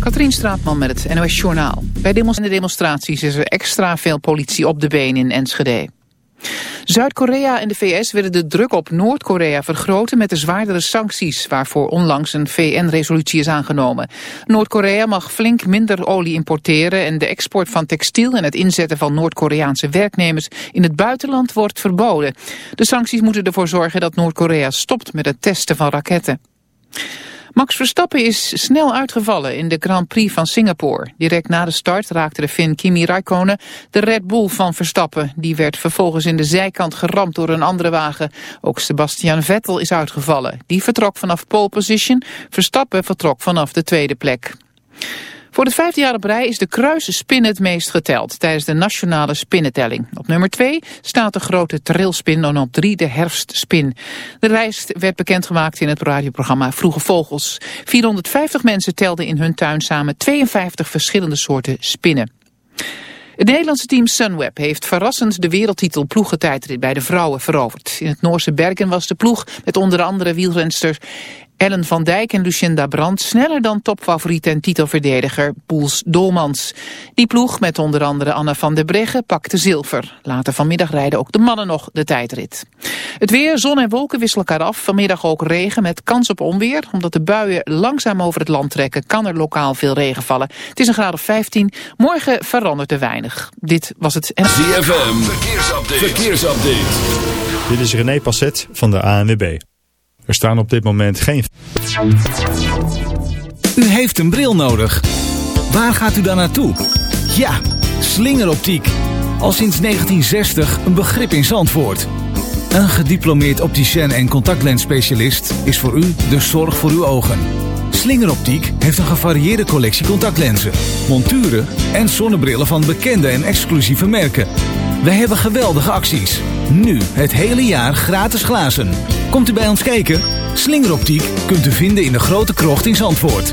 Katrien Straatman met het NOS Journaal. Bij de demonstraties is er extra veel politie op de been in Enschede. Zuid-Korea en de VS willen de druk op Noord-Korea vergroten met de zwaardere sancties, waarvoor onlangs een VN-resolutie is aangenomen. Noord-Korea mag flink minder olie importeren en de export van textiel en het inzetten van Noord-Koreaanse werknemers in het buitenland wordt verboden. De sancties moeten ervoor zorgen dat Noord-Korea stopt met het testen van raketten. Max Verstappen is snel uitgevallen in de Grand Prix van Singapore. Direct na de start raakte de Finn Kimi Raikkonen de Red Bull van Verstappen. Die werd vervolgens in de zijkant geramd door een andere wagen. Ook Sebastian Vettel is uitgevallen. Die vertrok vanaf pole position. Verstappen vertrok vanaf de tweede plek. Voor de vijfde jaar op rij is de kruisspin het meest geteld tijdens de nationale spinnentelling. Op nummer 2 staat de grote trilspin en op 3 de herfstspin. De lijst werd bekendgemaakt in het radioprogramma Vroege Vogels. 450 mensen telden in hun tuin samen 52 verschillende soorten spinnen. Het Nederlandse team Sunweb heeft verrassend de wereldtitel ploegentijdrit bij de vrouwen veroverd. In het Noorse Bergen was de ploeg met onder andere wielrenster Ellen van Dijk en Lucinda Brandt sneller dan topfavoriet en titelverdediger Poels Dolmans. Die ploeg met onder andere Anna van der Breggen pakte zilver. Later vanmiddag rijden ook de mannen nog de tijdrit. Het weer, zon en wolken wisselen elkaar af. Vanmiddag ook regen met kans op onweer. Omdat de buien langzaam over het land trekken kan er lokaal veel regen vallen. Het is een graad of 15. Morgen verandert er weinig. Dit was het... ZFM, verkeersupdate. verkeersupdate. Dit is René Passet van de ANWB. Er staan op dit moment geen... U heeft een bril nodig. Waar gaat u dan naartoe? Ja, slingeroptiek. Al sinds 1960 een begrip in Zandvoort. Een gediplomeerd opticien en contactlensspecialist is voor u de zorg voor uw ogen. Slingeroptiek heeft een gevarieerde collectie contactlenzen, monturen en zonnebrillen van bekende en exclusieve merken. Wij hebben geweldige acties. Nu het hele jaar gratis glazen. Komt u bij ons kijken? Slingeroptiek kunt u vinden in de grote krocht in Zandvoort.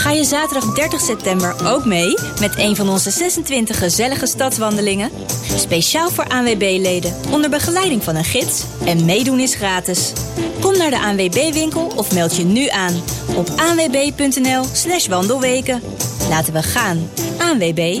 Ga je zaterdag 30 september ook mee met een van onze 26 gezellige stadswandelingen? Speciaal voor ANWB-leden, onder begeleiding van een gids. En meedoen is gratis. Kom naar de ANWB-winkel of meld je nu aan op anwb.nl slash wandelweken. Laten we gaan. ANWB.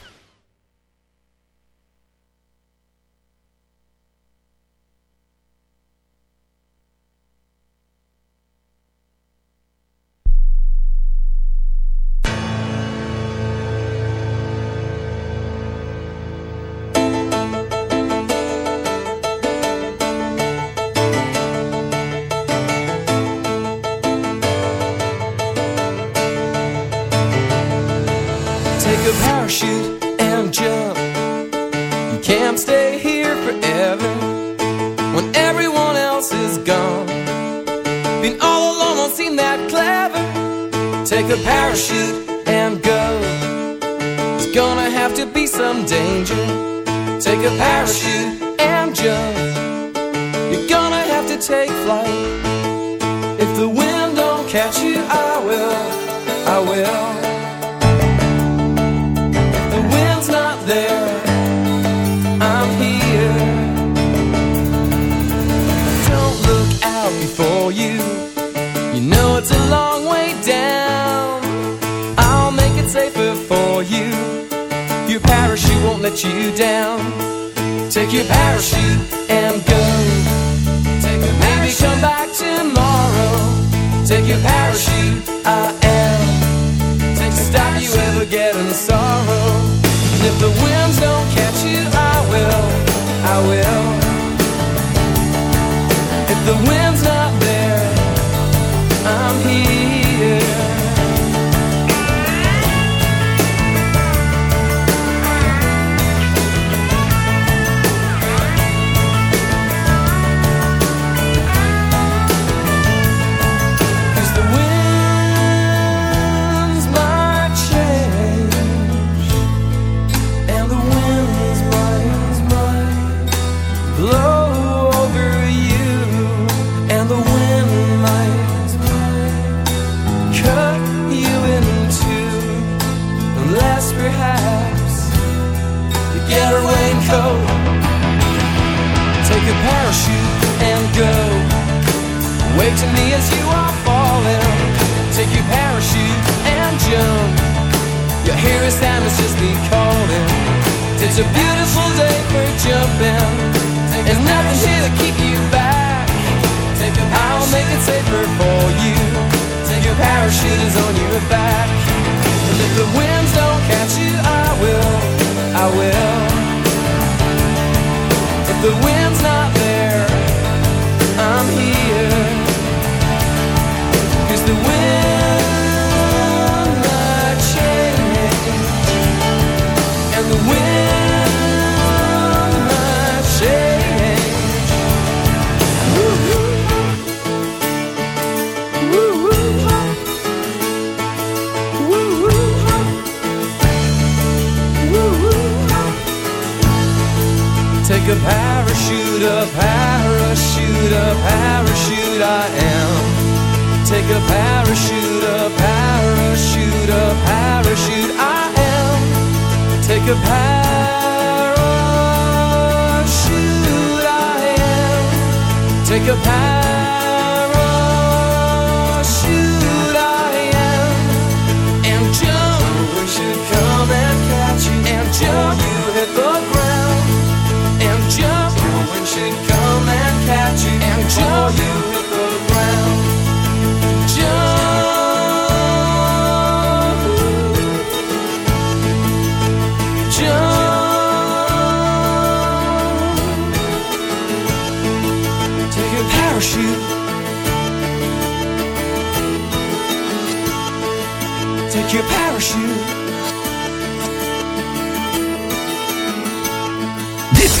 take a path.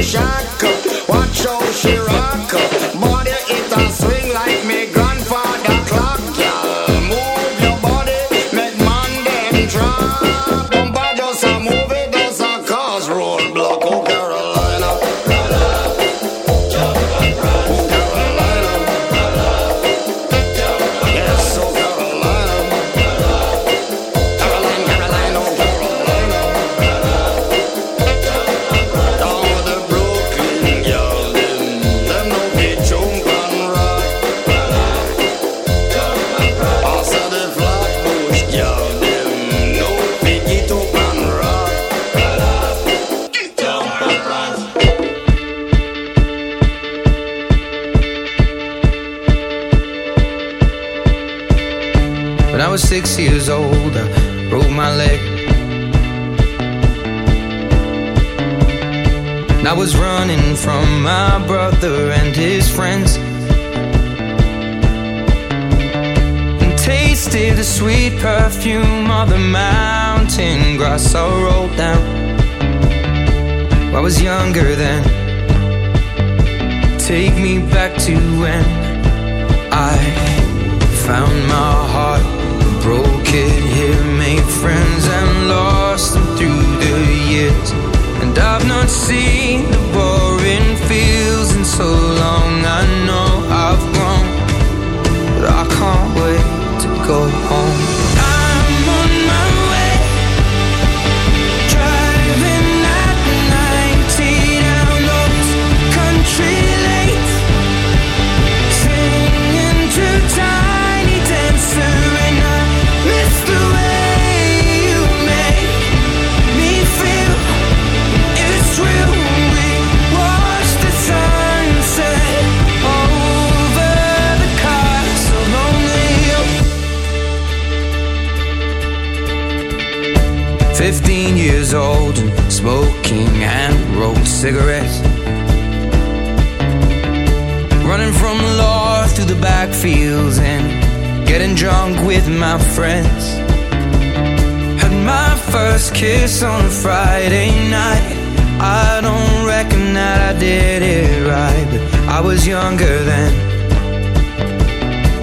decision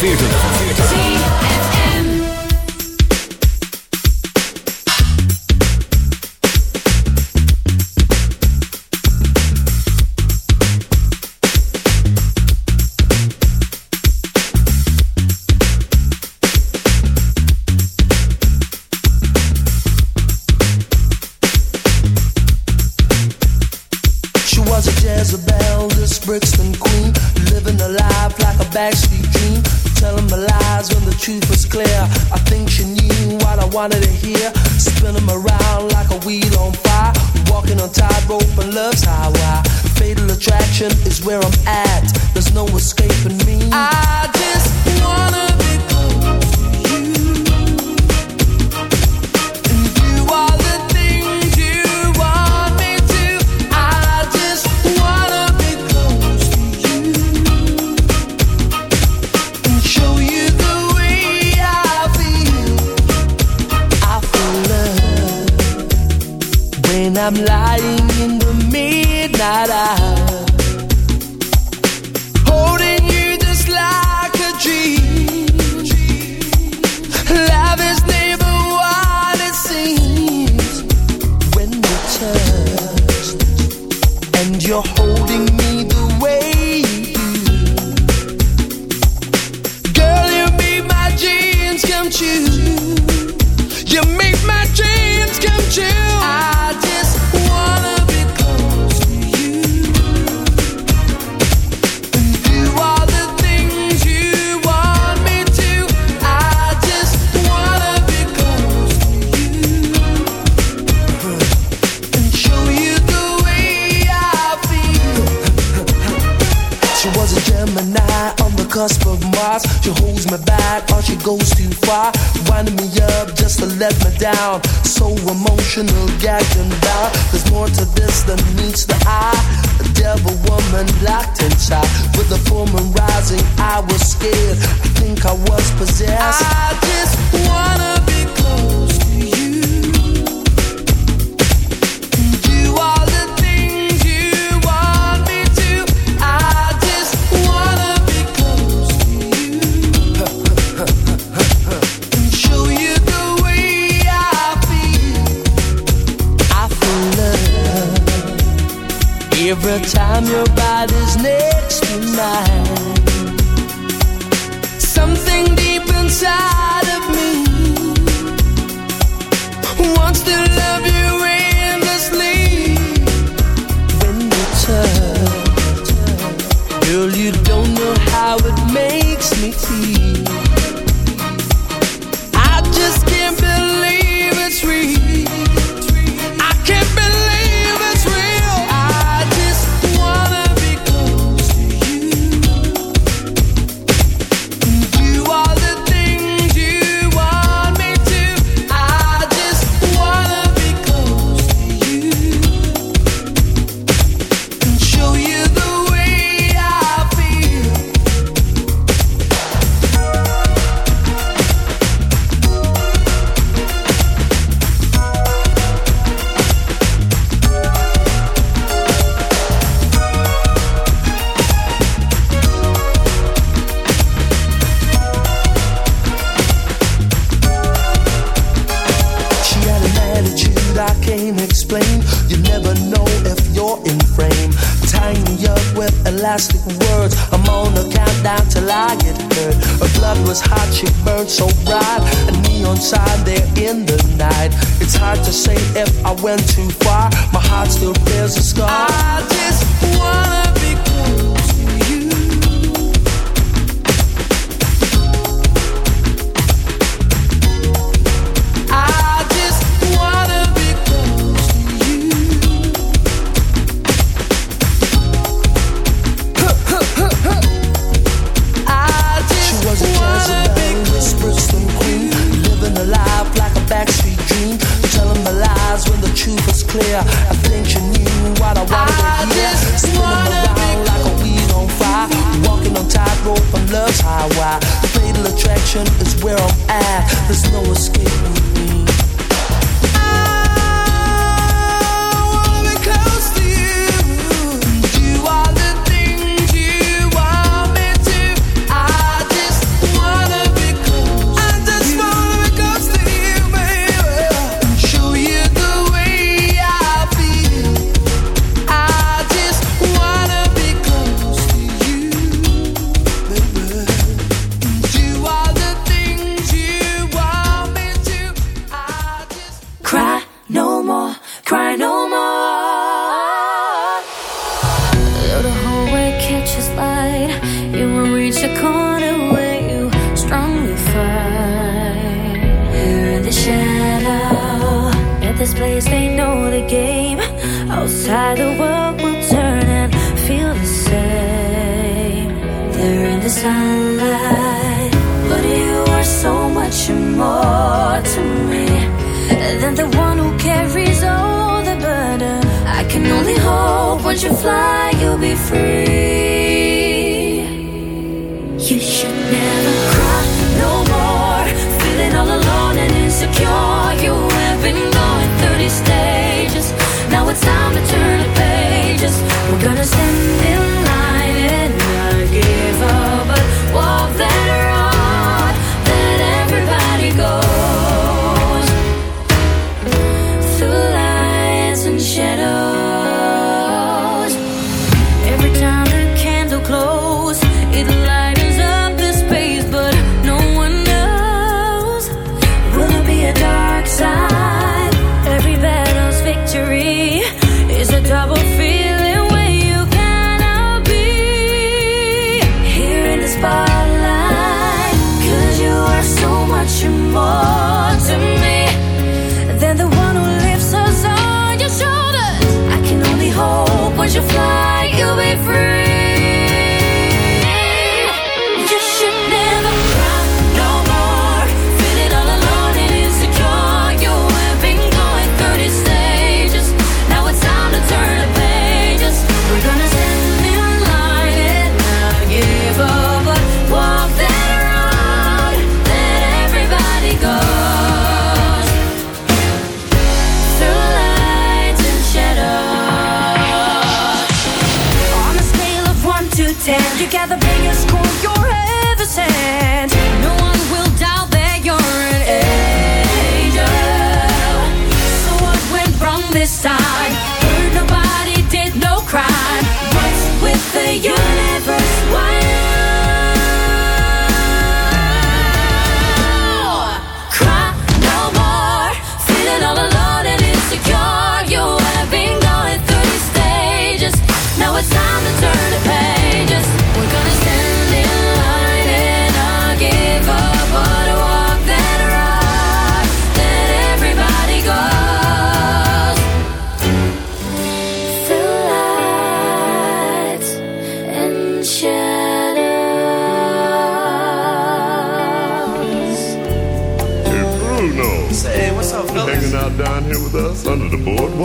对准了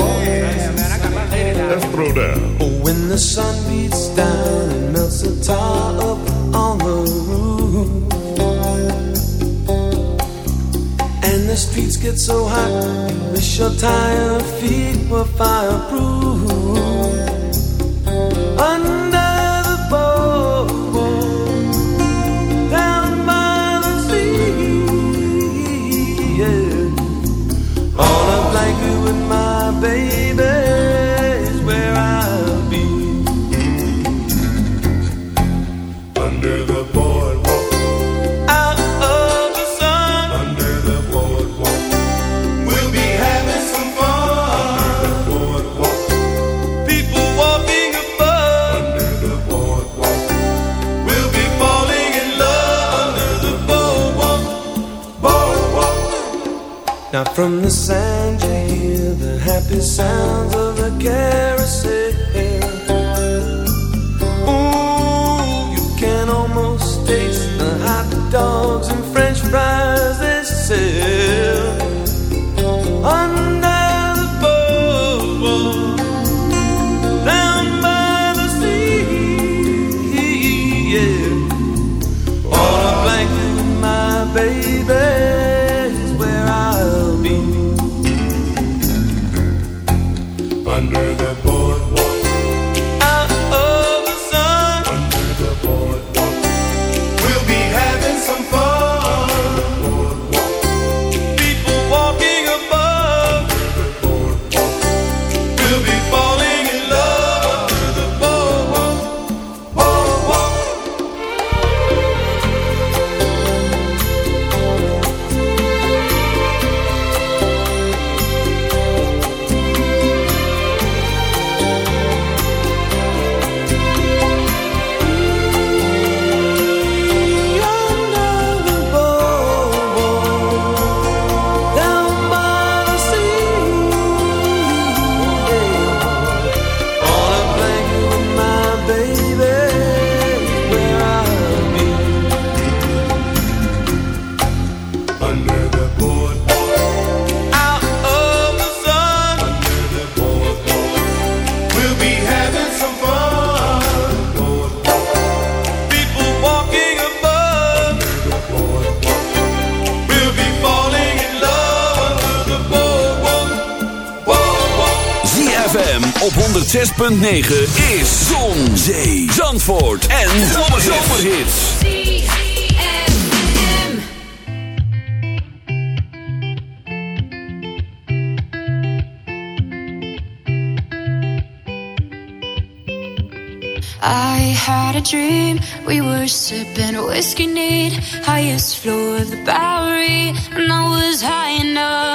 Let's throw down. Oh, when the sun beats down and melts the tar up on the roof. And the streets get so hot, you wish your tired feet were fire 106.9 is Zon, Zee, Zandvoort en Zomerhits. I had a dream, we were sipping whiskey neat. Highest floor of the Bowery, and I was high enough.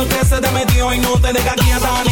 Se te metió y no te deja quieta, nena.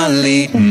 finally. lead.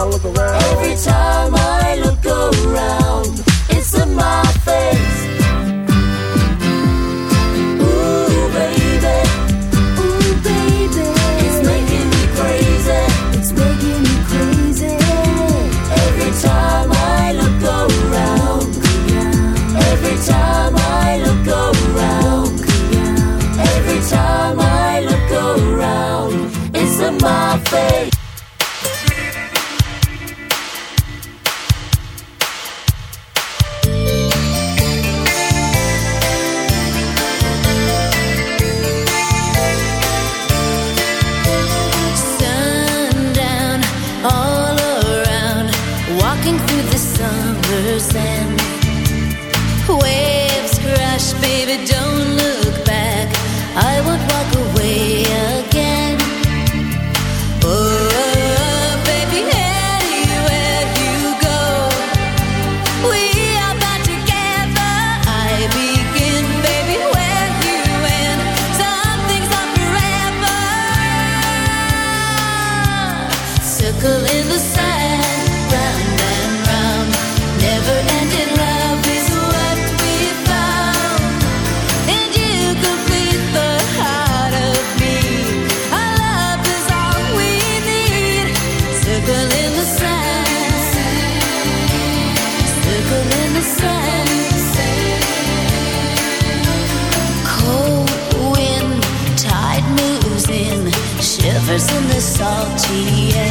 I look around. Every time I salty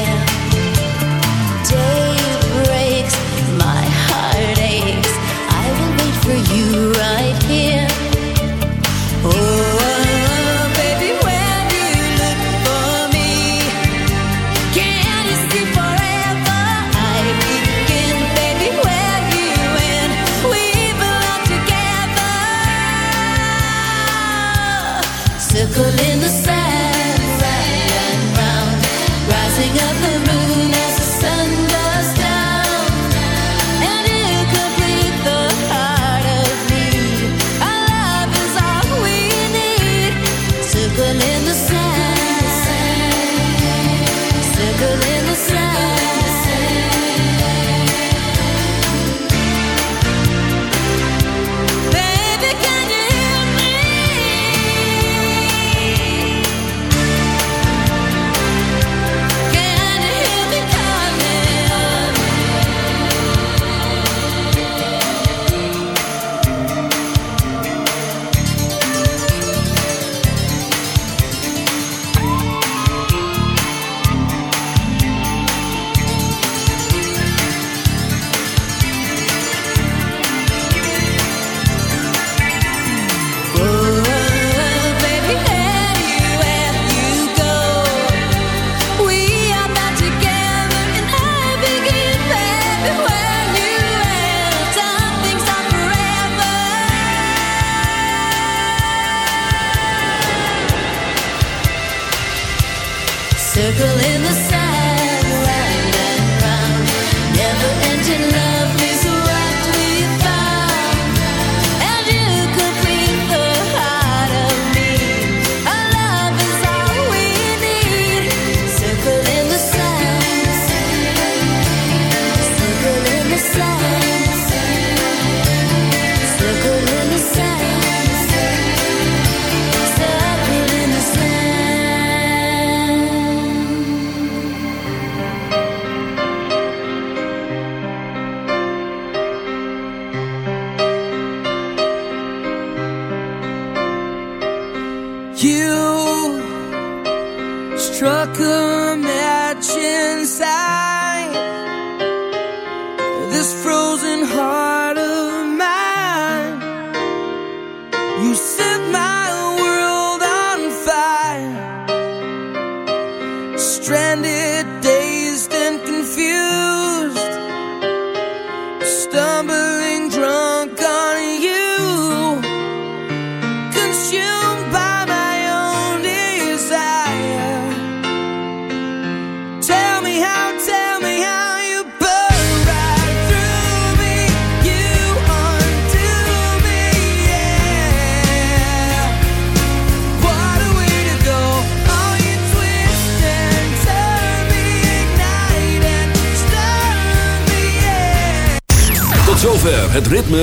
circle in the sun.